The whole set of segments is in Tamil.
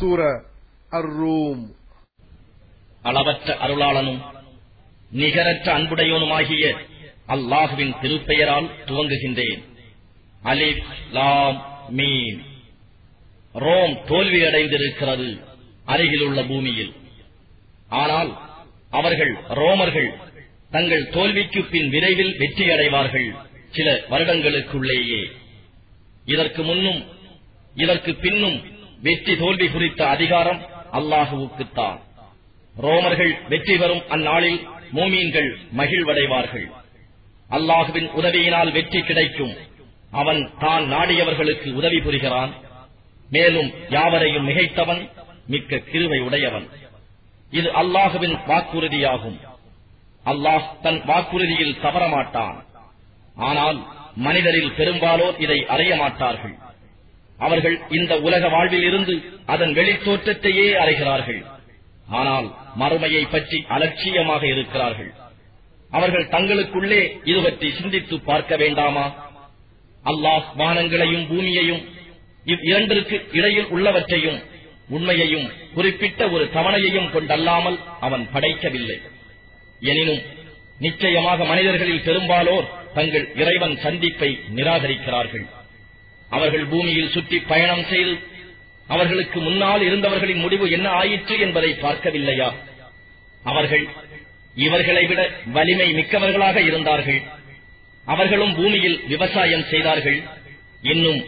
சூர அர் அளவற்ற அருளாளனும் நிகரற்ற அன்புடையவனுமாகிய அல்லாஹுவின் திருப்பெயரால் துவங்குகின்றேன். அலிப் லாம் மீன் ரோம் தோல்வியடைந்திருக்கிறது அருகிலுள்ள பூமியில். ஆனால் அவர்கள் ரோமர்கள் தங்கள் தோல்விக்கு பின் விரைவில் வெற்றியடைவார்கள் சில வருடங்களுக்குள்ளேயே. இதற்கு முன்னும் இதற்கு பின்னும் வெற்றி தோல்வி குறித்த அதிகாரம் அல்லாஹுவுக்குத்தான். ரோமர்கள் வெற்றி பெறும் அந்நாளில் மூமீன்கள் மகிழ்வடைவார்கள். அல்லாஹுவின் உதவியினால் வெற்றி கிடைக்கும். அவன் தான் நாடியவர்களுக்கு உதவி புரிகிறான். மேலும் யாவரையும் மிகைத்தவன் மிக்க கிருவை உடையவன் இது அல்லாஹுவின் வாக்குறுதியாகும். அல்லாஹ் தன் வாக்குறுதியில் தவறமாட்டான். ஆனால் மனிதரில் பெரும்பாலோர் இதை அறிய மாட்டார்கள் அவர்கள் இந்த உலக வாழ்வில் இருந்து அதன் வெளித்தோற்றத்தையே அறைகிறார்கள் ஆனால் மறுமையை பற்றி அலட்சியமாக இருக்கிறார்கள். அவர்கள் தங்களுக்குள்ளே இது பற்றி சிந்தித்து பார்க்க வேண்டாமா? அல்லாஹ் வானங்களையும் பூமியையும் இவ் இரண்டிற்கு இடையில் உள்ளவற்றையும் உண்மையையும் குறிப்பிட்ட ஒரு தவணையையும் கொண்டல்லாமல் அவன் படைக்கவில்லை. எனினும் நிச்சயமாக மனிதர்களில் பெரும்பாலோர் தங்கள் இறைவன் சந்திப்பை நிராகரிக்கிறார்கள். அவர்கள் பூமியில் சுற்றி பயணம் செய்து அவர்களுக்கு முன்னால் இருந்தவர்களின் முடிவு என்ன ஆயிற்று என்பதை பார்க்கவில்லையா? அவர்கள் இவர்களை விட வலிமை மிக்கவர்களாக இருந்தார்கள். அவர்களும் பூமியில் விவசாயம் செய்தார்கள். இன்னும்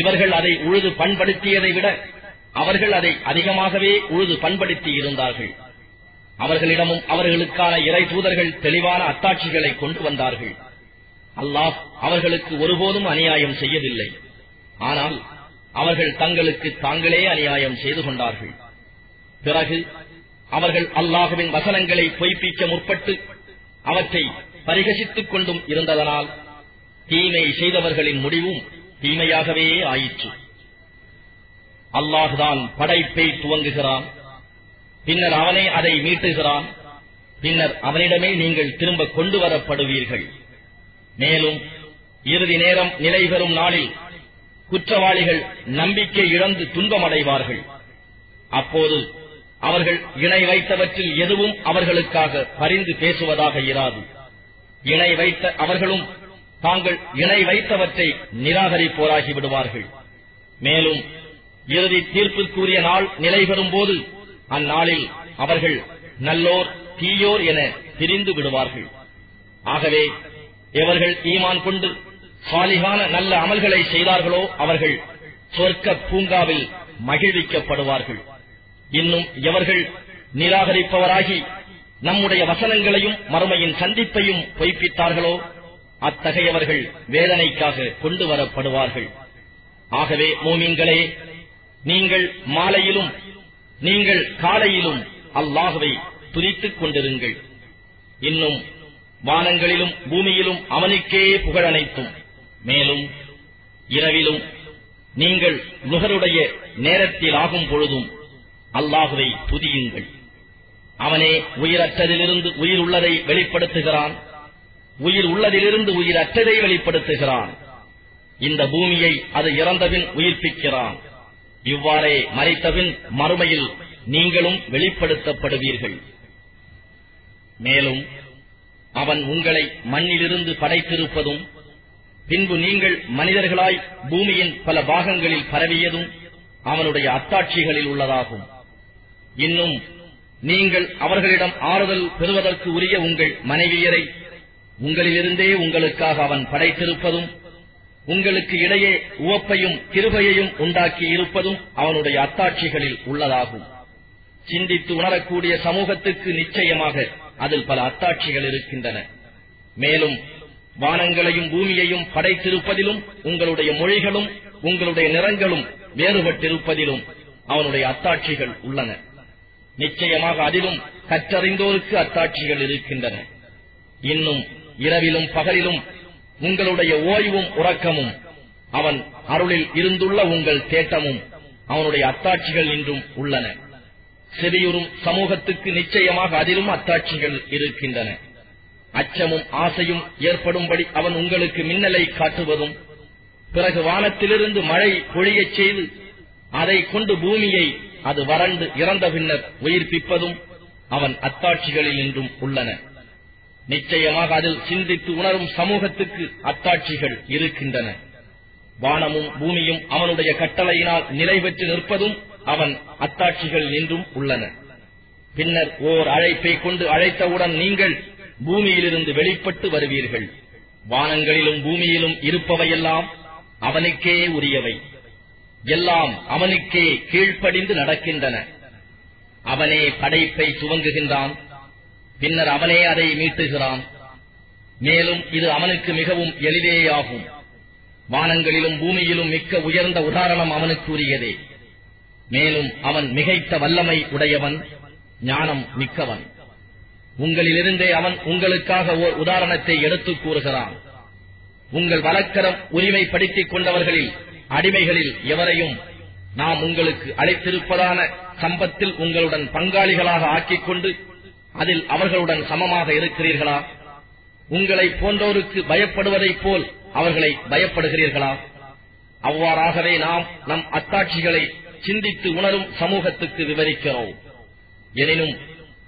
இவர்கள் அதை உழுது பண்படுத்தியதை விட அவர்கள் அதை அதிகமாகவே உழுது பண்படுத்தி இருந்தார்கள். அவர்களிடமும் அவர்களுக்கான இறை தூதர்கள் தெளிவான அத்தாட்சிகளை கொண்டு வந்தார்கள். அல்லாஹ் அவர்களுக்கு ஒருபோதும் அநியாயம் செய்யவில்லை. ஆனால் அவர்கள் தங்களுக்கு தாங்களே அநியாயம் செய்து கொண்டார்கள். பிறகு அவர்கள் அல்லாஹுவின் வசனங்களை பொய்ப்பிக்க முற்பட்டு அவற்றை பரிகசித்துக் கொண்டும் இருந்ததனால் தீமை செய்தவர்களின் முடிவும் தீமையாகவே ஆயிற்று. அல்லாஹுதான் படைப்பை துவங்குகிறான். பின்னர் அவனே அதை மீட்டுகிறான். பின்னர் அவனிடமே நீங்கள் திரும்ப கொண்டு வரப்படுவீர்கள். மேலும் இறுதி நேரம் நிலை பெறும் நாளில் குற்றவாளிகள் நம்பிக்கை இழந்து துன்பமடைவார்கள். அப்போது அவர்கள் இணை வைத்தவற்றில் எதுவும் அவர்களுக்காக பரிந்து பேசுவதாக இராது. இணை வைத்த அவர்களும் தாங்கள் இணை வைத்தவற்றை நிராகரிப்போராகி விடுவார்கள். மேலும் இறுதி தீர்ப்புக்குரிய நாள் நிலைபெறும் போது அந்நாளில் அவர்கள் நல்லோர் தீயோர் என பிரிந்து விடுவார்கள். ஆகவே எவர்கள் ஈமான் கொண்டு சாலிகான நல்ல அமல்களை செய்தார்களோ அவர்கள் சொர்க்க பூங்காவில் மகிழ்விக்கப்படுவார்கள். இன்னும் எவர்கள் நிராகரிப்பவராகி நம்முடைய வசனங்களையும் மறுமையின் சந்திப்பையும் பொய்ப்பித்தார்களோ அத்தகையவர்கள் வேதனைக்காக கொண்டு வரப்படுவார்கள் ஆகவே மோமீன்களே நீங்கள் மாலையிலும் நீங்கள் காலையிலும் அல்லாஹுவை துதித்துக் கொண்டிருங்கள். இன்னும் வானங்களிலும் பூமியிலும் அவனுக்கே புகழனைத்தும் மேலும் இரவிலும் நீங்கள் நுகருடைய நேரத்தில் ஆகும் பொழுதும் அல்லாஹுவை துதியுங்கள். அவனே உயிரற்றதிலிருந்து உயிர் உள்ளதை வெளிப்படுத்துகிறான். உயிர் உள்ளதிலிருந்து உயிரற்றதை வெளிப்படுத்துகிறான். இந்த பூமியை அது இறந்தபின் உயிர்ப்பிக்கிறான். இவ்வாறே மறைத்தபின் மறுமையில் நீங்களும் வெளிப்படுத்தப்படுவீர்கள். மேலும் அவன் உங்களை மண்ணிலிருந்து படைத்திருப்பதும் பின்பு நீங்கள் மனிதர்களாய் பூமியின் பல பாகங்களில் பரவியதும் அவனுடைய அத்தாட்சிகளில் உள்ளதாகும். இன்னும் நீங்கள் அவர்களிடம் ஆறுதல் பெறுவதற்கு உரிய உங்கள் மனைவியரை உங்களிலிருந்தே உங்களுக்காக அவன் படைத்திருப்பதும் உங்களுக்கு இடையே உவப்பையும் கிருபையையும் உண்டாக்கி இருப்பதும் அவனுடைய அத்தாட்சிகளில் உள்ளதாகும். சிந்தித்து உணரக்கூடிய சமூகத்துக்கு நிச்சயமாக அதில் பல அத்தாட்சிகள் இருக்கின்றன. மேலும் வானங்களையும் பூமியையும் படைத்திருப்பதிலும் உங்களுடைய மொழிகளும் உங்களுடைய நிறங்களும் வேறுபட்டிருப்பதிலும் அவனுடைய அத்தாட்சிகள் உள்ளன. நிச்சயமாக அதிலும் கற்றறிந்தோருக்கு அத்தாட்சிகள் இருக்கின்றன. இன்னும் இரவிலும் பகலிலும் உங்களுடைய ஓய்வும் உறக்கமும் அவன் அருளில் இருந்துள்ள உங்கள் தேட்டமும் அவனுடைய அத்தாட்சிகள் இன்றும் உள்ளன. சிறியுறும் சமூகத்துக்கு நிச்சயமாக அதிலும் அத்தாட்சிகள் இருக்கின்றன. அச்சமும் ஆசையும் ஏற்படும்படி அவன் உங்களுக்கு மின்னலை காட்டுவதும் பிறகு வானத்திலிருந்து மழை பொழியச் செய்து அதை கொண்டு பூமியை அது வறண்டு இறந்த பின்னர் உயிர்ப்பிப்பதும் அவன் அத்தாட்சிகளில் இன்றும் உள்ளன. நிச்சயமாக அதில் சிந்தித்து உணரும் சமூகத்துக்கு அத்தாட்சிகள் இருக்கின்றன. வானமும் பூமியும் அவனுடைய கட்டளையினால் நிலை பெற்று நிற்பதும் அவன் அத்தாட்சிகள் இன்றும் உள்ளன. பின்னர் ஓர் அழைப்பை கொண்டு அழைத்தவுடன் நீங்கள் பூமியிலிருந்து வெளிப்பட்டு வருவீர்கள். வானங்களிலும் பூமியிலும் இருப்பவையெல்லாம் அவனுக்கே உரியவை. எல்லாம் அவனுக்கே கீழ்ப்படிந்து நடக்கின்றன. அவனே படைப்பை துவங்குகின்றான். பின்னர் அவனே அதை மீட்டுகிறான். மேலும் இது அவனுக்கு மிகவும் எளிதேயாகும். வானங்களிலும் பூமியிலும் மிக்க உயர்ந்த உதாரணம் அவனுக்கு உரியதே மேலும் அவன் மிகைத்த வல்லமை உடையவன் ஞானம் மிக்கவன். உங்களிலிருந்தே அவன் உங்களுக்காக ஓர் உதாரணத்தை எடுத்துக் கூறுகிறான். உங்கள் வழக்கரம் உரிமைப்படுத்திக் கொண்டவர்களில் அடிமைகளில் எவரையும் நாம் உங்களுக்கு அழைத்திருப்பதான சம்பத்தில் உங்களுடன் பங்காளிகளாக ஆக்கிக் கொண்டு அதில் அவர்களுடன் சமமாக இருக்கிறீர்களா? உங்களை போன்றோருக்கு பயப்படுவதைப் போல் அவர்களை பயப்படுகிறீர்களா? அவ்வாறாகவே நாம் நம் அத்தாட்சிகளை சிந்தித்து உணரும் சமூகத்துக்கு விவரிக்கிறோம். எனினும்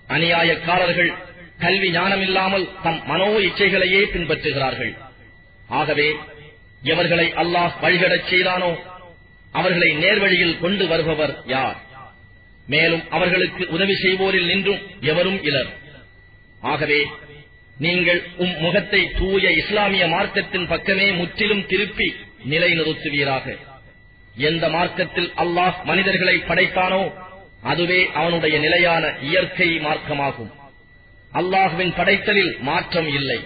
அநியாயக்காரர்கள் கல்வி ஞானமில்லாமல் தம் மனோ இச்சைகளையே பின்பற்றுகிறார்கள். ஆகவே எவர்களை அல்லாஹ் வழிகடச் செய்தானோ அவர்களை நேர்வழியில் கொண்டு வருபவர் யார்? மேலும் அவர்களுக்கு உதவி செய்வோரில் நின்றும் எவரும் இலர். ஆகவே நீங்கள் உம் முகத்தை தூய இஸ்லாமிய மார்க்கத்தின் பக்கமே முற்றிலும் திருப்பி நிலைநிறுத்துவீராக. எந்த மார்க்கத்தில் அல்லாஹ் மனிதர்களை படைத்தானோ அதுவே அவனுடைய நிலையான இயற்கை மார்க்கமாகும். அல்லாஹுவின் படைத்தலில் மாற்றம் இல்லை.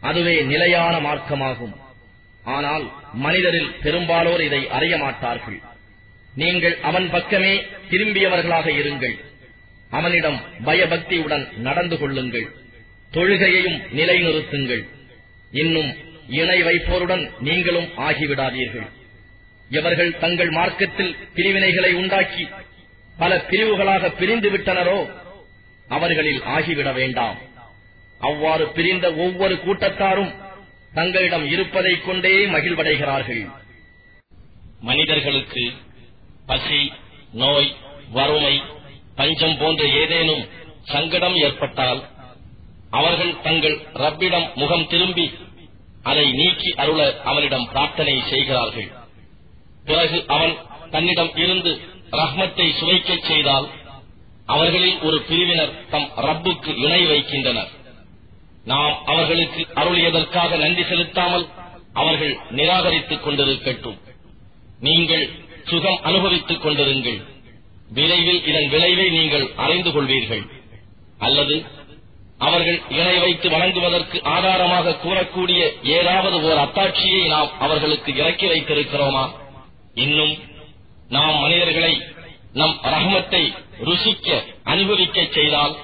அதுவே நிலையான மார்க்கமாகும். ஆனால் மனிதரில் பெரும்பாலோர் இதை அறிய மாட்டார்கள். நீங்கள் அவன் பக்கமே திரும்பியவர்களாக இருங்கள். அவனிடம் பயபக்தியுடன் நடந்து கொள்ளுங்கள். தொழுகையையும் நிலைநிறுத்துங்கள். இன்னும் இணை வைப்போருடன் நீங்களும் ஆகிவிடாதீர்கள். எவர்கள் தங்கள் மார்க்கத்தில் பிரிவினைகளை உண்டாக்கி பல பிரிவுகளாக பிரிந்து விட்டனரோ அவர்களில் ஆகிவிட வேண்டாம். அவ்வாறு பிரிந்த ஒவ்வொரு கூட்டத்தாரும் தங்களிடம் இருப்பதைக் கொண்டே மகிழ்வடைகிறார்கள். மனிதர்களுக்கு பசி நோய் வறுமை பஞ்சம் போன்ற ஏதேனும் சங்கடம் ஏற்பட்டால் அவர்கள் தங்கள் ரப்பிடம் முகம் திரும்பி அதை நீக்கி அருள அவனிடம் பிரார்த்தனை செய்கிறார்கள். பிறகு அவன் தன்னிடம் இருந்து ரஹ்மத்தை சுவைக்கச் செய்தால் அவர்களில் ஒரு பிரிவினர் தம் ரப்புக்கு இணை வைக்கின்றனர். நாம் அவர்களுக்கு அருளியதற்காக நன்றி செலுத்தாமல் அவர்கள் நிராகரித்துக் கொண்டிருக்கட்டும். நீங்கள் சுகம் அனுபவித்துக் கொண்டிருங்கள். விரைவில் இதன் விளைவை நீங்கள் அறிந்து கொள்வீர்கள். அல்லது அவர்கள் இணை வைத்து வணங்குவதற்கு ஆதாரமாக கூறக்கூடிய ஏதாவது ஓர் அத்தாட்சியை நாம் அவர்களுக்கு இறக்கி வைத்திருக்கிறோமா? இன்னும் நாம் மனிதர்களை நம் ரஹமத்தை ருசிக்க அனுபவிக்க செய்தால்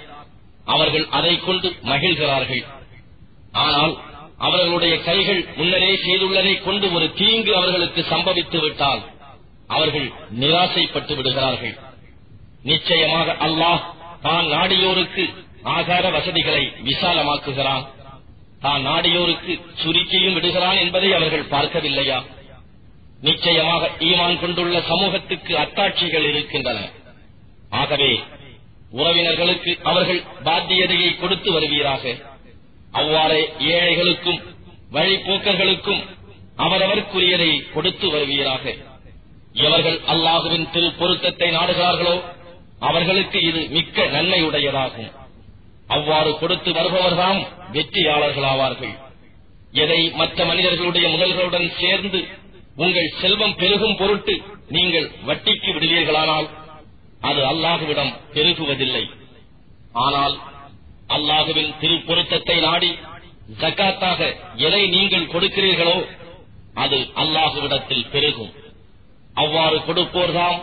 அவர்கள் அதை கொண்டு மகிழ்கிறார்கள். ஆனால் அவர்களுடைய கைகள் முன்னரே செய்துள்ளதை கொண்டு ஒரு தீங்கு அவர்களுக்கு சம்பவித்து விட்டால் அவர்கள் நிராசைப்பட்டு விடுகிறார்கள். நிச்சயமாக அல்லாஹ் தான் நாடியோருக்கு ஆகார வசதிகளை விசாலமாக்குகிறான். தான் நாடியோருக்கு சுருக்கியும் விடுகிறான் என்பதை அவர்கள் பார்க்கவில்லையா? நிச்சயமாக ஈமான் கொண்டுள்ள சமூகத்துக்கு அத்தாட்சிகள் இருக்கின்றன. ஆகவே உறவினர்களுக்கு அவர்கள் பாத்தியதையை கொடுத்து வருவீராக. அவ்வாறே ஏழைகளுக்கும் வழிபோக்கர்களுக்கும் அவரவர்க்குரியதை கொடுத்து வருவீராக. எவர்கள் அல்லாஹுவின் திரு பொருத்தத்தை நாடுகிறார்களோ அவர்களுக்கு இது மிக்க நன்மையுடையதாகும். அவ்வாறு கொடுத்து வருபவர்தாம் வெற்றியாளர்களாவார்கள். எதை மற்ற மனிதர்களுடைய முதல்களுடன் சேர்ந்து உங்கள் செல்வம் பெருகும் பொருட்டு நீங்கள் வட்டிக்கு விடுவீர்களானால் அது அல்லாஹுவிடம் பெருகுவதில்லை. ஆனால் அல்லாஹுவின் திருப்பொருத்தத்தை நாடி ஜக்காத்தாக எதை நீங்கள் கொடுக்கிறீர்களோ அது அல்லாஹுவிடத்தில் பெருகும். அவ்வாறு கொடுப்போர்தாம்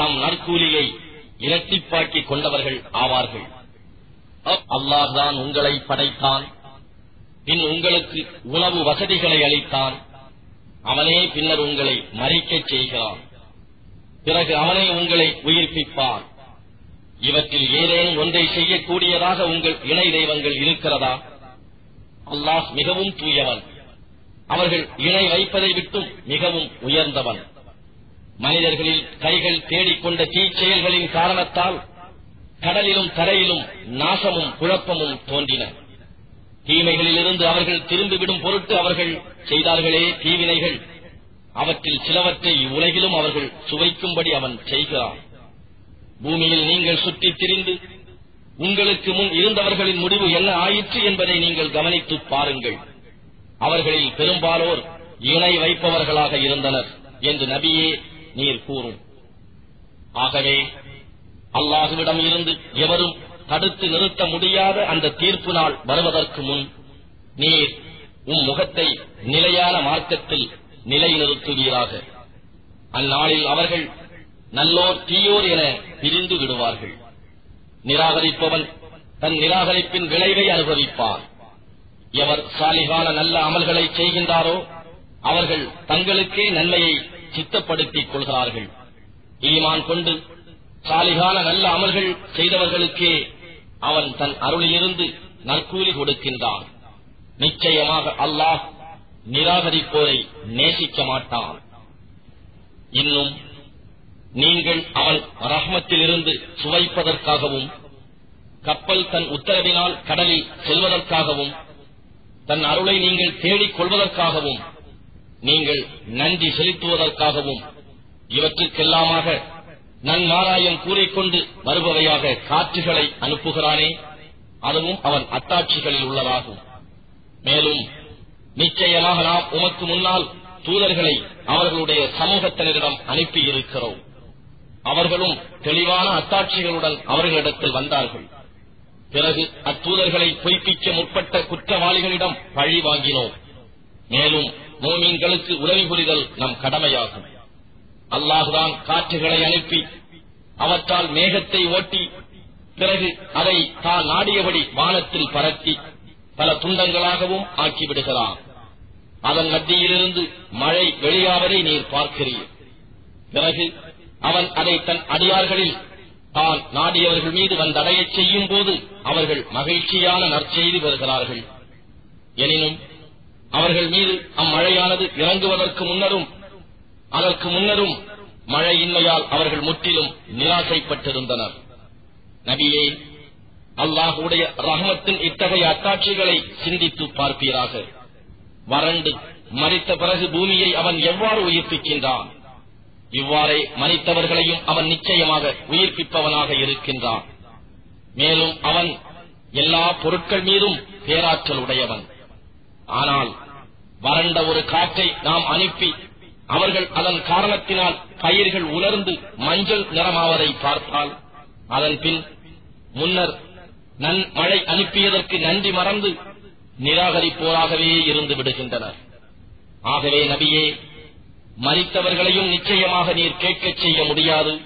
தம் நற்கூலியை இரட்டிப்பாக்கிக் கொண்டவர்கள் ஆவார்கள். அல்லாஹ்தான் உங்களை படைத்தான். பின் உங்களுக்கு உணவு வசதிகளை அளித்தான். அவனே பின்னர் உங்களை மறிக்கச் செய்கிறான். பிறகு அவனே உங்களை உயிர்ப்பிப்பான். இவற்றில் ஏதேனும் ஒன்றை செய்யக்கூடியதாக உங்கள் இணை தெய்வங்கள் இருக்கிறதா? அல்லாஹ் மிகவும் தூயவன். அவர்கள் இணை வைப்பதை விட்டும் மிகவும் உயர்ந்தவன். மனிதர்களில் கைகள் தேடிக்கொண்ட தீச்செயல்களின் காரணத்தால் கடலிலும் தரையிலும் நாசமும் குழப்பமும் தோன்றின. தீமைகளிலிருந்து அவர்கள் திரும்பிவிடும் பொருட்டு அவர்கள் செய்தார்களே தீவினைகள். அவற்றில் சிலவற்றை இவ்வுலகிலும் அவர்கள் சுவைக்கும்படி அவன் செய்கிறான். பூமியில் நீங்கள் சுற்றித் திரிந்து உங்களுக்கு முன் இருந்தவர்களின் முடிவு என்ன ஆயிற்று என்பதை நீங்கள் கவனித்துப் பாருங்கள். அவர்களில் பெரும்பாலோர் இணை வைப்பவர்களாக இருந்தனர் என்று நபியே நீர் கூறும். ஆகவே அல்லாஹுவிடம் இருந்து எவரும் தடுத்து நிறுத்த முடியாத அந்த தீர்ப்பு நாள் வருவதற்கு முன் நீர் உம் முகத்தை நிலையான மார்க்கத்தில் நிலைநிறுத்துவீராக. அந்நாளில் அவர்கள் நல்லோர் தீயோர் என பிரிந்து விடுவார்கள். நிராகரிப்பவன் தன் நிராகரிப்பின் விளைவை அனுபவிப்பார். எவர் சாலிகான நல்ல அமல்களை செய்கின்றாரோ அவர்கள் தங்களுக்கே நன்மையை சித்தப்படுத்திக் கொள்கிறார்கள். ஈமான் கொண்டு சாலிகான நல்ல அமல்கள் செய்தவர்களுக்கே அவன் தன் அருளிலிருந்து நற்கூலி கொடுக்கின்றான். நிச்சயமாக அல்லாஹ் நிராகரிப்போரை நேசிக்க மாட்டான். இன்னும் நீங்கள் அவன் ரஹ்மத்திலிருந்து சுவைப்பதற்காகவும் கப்பல் தன் உத்தரவினால் கடலில் செல்வதற்காகவும் தன் அருளை நீங்கள் தேடிக் கொள்வதற்காகவும் நீங்கள் நன்றி செலுத்துவதற்காகவும் இவற்றுக்கெல்லாமாக நன்மாராயம் கூறிக்கொண்டு வருபவையாக காற்றுகளை அனுப்புகிறானே அதுவும் அவன் அத்தாட்சிகளில் உள்ளதாகும். மேலும் நிச்சயமாக நாம் உமக்கு முன்னால் தூதர்களை அவர்களுடைய சமூகத்தினரிடம் அனுப்பியிருக்கிறோம். அவர்களும் தெளிவான அத்தாட்சிகளுடன் அவர்களிடத்தில் வந்தார்கள். பிறகு அத்தூதர்களை பொய்ப்பிக்க முற்பட்ட குற்றவாளிகளிடம் பழி வாங்கினோம். மேலும் மோமீன்களுக்கு உதவி புரிதல் நம் கடமையாகும். அல்லாஹுதான் காற்றுகளை அனுப்பி அவற்றால் மேகத்தை ஓட்டி பிறகு அதை தான் நாடியபடி வானத்தில் பரத்தி பல துண்டங்களாகவும் ஆக்கிவிடுகிறான் அதன் மத்தியிலிருந்து மழை வெளியாவதை நீர் பார்க்கிறீர். பிறகு அவன் அதை தன் அடியார்களில் தான் நாடியவர்கள் மீது வந்தடையச் செய்யும் போது அவர்கள் மகிழ்ச்சியான நற்செய்தி பெறுகிறார்கள். எனினும் அவர்கள் மீது அம்மழையானது இறங்குவதற்கு முன்னரும் அதற்கு முன்னரும் மழையின்மையால் அவர்கள் முற்றிலும் நிராசைப்பட்டிருந்தனர். நபியே அல்லாஹுடைய ரஹமத்தின் இத்தகைய அத்தாட்சிகளை சிந்தித்து பார்ப்பீராக. வறண்டு மறித்த பிறகு பூமியை அவன் எவ்வாறு உயிர்ப்பிக்கின்றான்? இவ்வாறே மறித்தவர்களையும் அவன் நிச்சயமாக உயிர்ப்பிப்பவனாக இருக்கின்றான். மேலும் அவன் எல்லா பொருட்கள் மீதும் பேராற்றல் உடையவன். ஆனால் வறண்ட ஒரு காற்றை நாம் அனுப்பி அவர்கள் அதன் காரணத்தினால் பயிர்கள் உலர்ந்து மஞ்சள் நிறமாவதை பார்த்தால் அதன் பின் முன்னர் நன் மழை அனுப்பியதற்கு நன்றி மறந்து நிராகரிப்போராகவே இருந்து விடுகின்றனர். ஆகவே நபியே மறித்தவர்களையும் நிச்சயமாக நீர் கேட்கச் செய்ய முடியாது.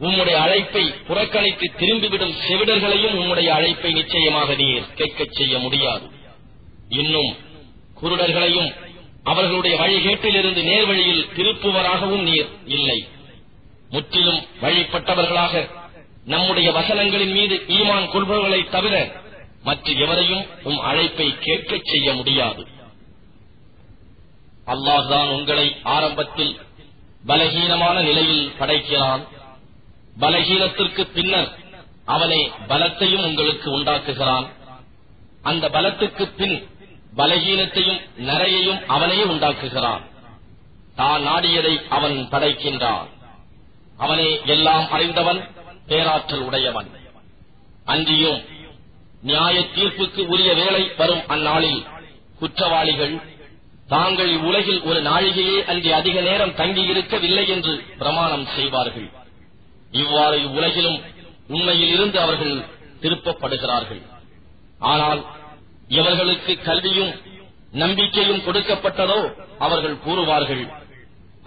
உம்முடைய அழைப்பை புறக்கணித்து திரும்பிவிடும் செவிடர்களையும் உம்முடைய அழைப்பை நிச்சயமாக நீர் கேட்கச் செய்ய முடியாது. இன்னும் குருடர்களையும் அவர்களுடைய வழிகேட்டிலிருந்து நேர்வழியில் திருப்புவராகவும் நீர் இல்லை. முற்றிலும் வழிபட்டவர்களாக நம்முடைய வசனங்களின் மீது ஈமான் கொள்பவர்களை தவிர மற்ற எவரையும் உம் அழைப்பை கேட்கச் செய்ய முடியாது. அல்லாஹ்தான் உங்களை ஆரம்பத்தில் பலகீனமான நிலையில் படைக்கிறான். பலகீனத்திற்கு பின்னர் அவனே பலத்தையும் உங்களுக்கு உண்டாக்குகிறான். அந்த பலத்துக்கு பின் பலகீனத்தையும் நரையையும் அவனே உண்டாக்குகிறான். தான் நாடியதை அவன் படைக்கின்றான். அவனே எல்லாம் அறிந்தவன் பேராற்றல் உடையவன். அன்றியும் நியாய தீர்ப்புக்கு உரிய வேலை வரும் அந்நாளில் குற்றவாளிகள் தாங்கள் இவ்வுலகில் ஒரு நாழிகையே அன்றி அதிக நேரம் தங்கியிருக்கவில்லை என்று பிரமாணம் செய்வார்கள். இவ்வாறு இவ்வுலகிலும் உண்மையில் இருந்து அவர்கள் திருப்பப்படுகிறார்கள். ஆனால் எவர்களுக்கு கல்வியும் நம்பிக்கையும் கொடுக்கப்பட்டதோ அவர்கள் கூறுவார்கள்.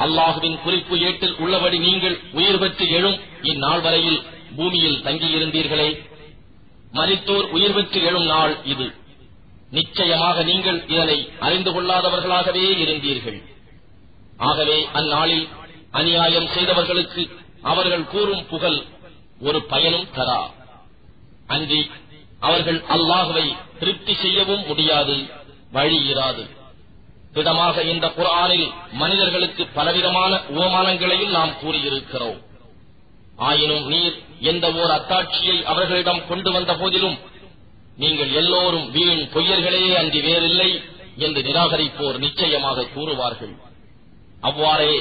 அல்லாஹுவின் குறிப்பு ஏட்டில் உள்ளபடி நீங்கள் உயிர் பெற்று எழும் இந்நாள் வரையில் பூமியில் தங்கியிருந்தீர்களே. மறித்தோர் உயிர் பெற்று எழும் நாள் இது. நிச்சயமாக நீங்கள் இதனை அறிந்து கொள்ளாதவர்களாகவே இருந்தீர்கள். ஆகவே அந்நாளில் அநியாயம் செய்தவர்களுக்கு அவர்கள் கூறும் புகழ் ஒரு பயனும் தரா. அன்றி அவர்கள் அல்லாஹுவை திருப்தி செய்யவும் முடியாது வழி இராது. விதமாக இந்த குரானில் மனிதர்களுக்கு பலவிதமான உபமானங்களையும் நாம் கூறியிருக்கிறோம். ஆயினும் நீர் எந்த ஓர் அத்தாட்சியை அவர்களிடம் கொண்டு வந்த போதிலும் நீங்கள் எல்லோரும் வீண் பொய்யர்களே அன்றி வேறில்லை என்று நிராகரிப்போர் நிச்சயமாக கூறுவார்கள். அவ்வாறே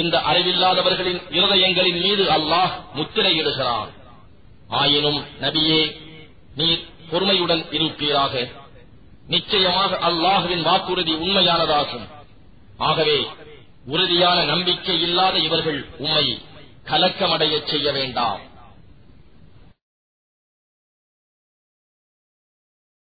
இந்த அறிவில்லாதவர்களின் இருதயங்களின் மீது அல்லாஹ் முத்திரையிடுகிறார் ஆயினும் நபியே நீர் பொறுமையுடன் இருப்பீராக நிச்சயமாக அல்லாஹுவின் வாக்குறுதி உண்மையானதாகும். ஆகவே உறுதியான நம்பிக்கை இல்லாத இவர்கள் உண்மை கலக்கமடையச் செய்ய வேண்டாம்.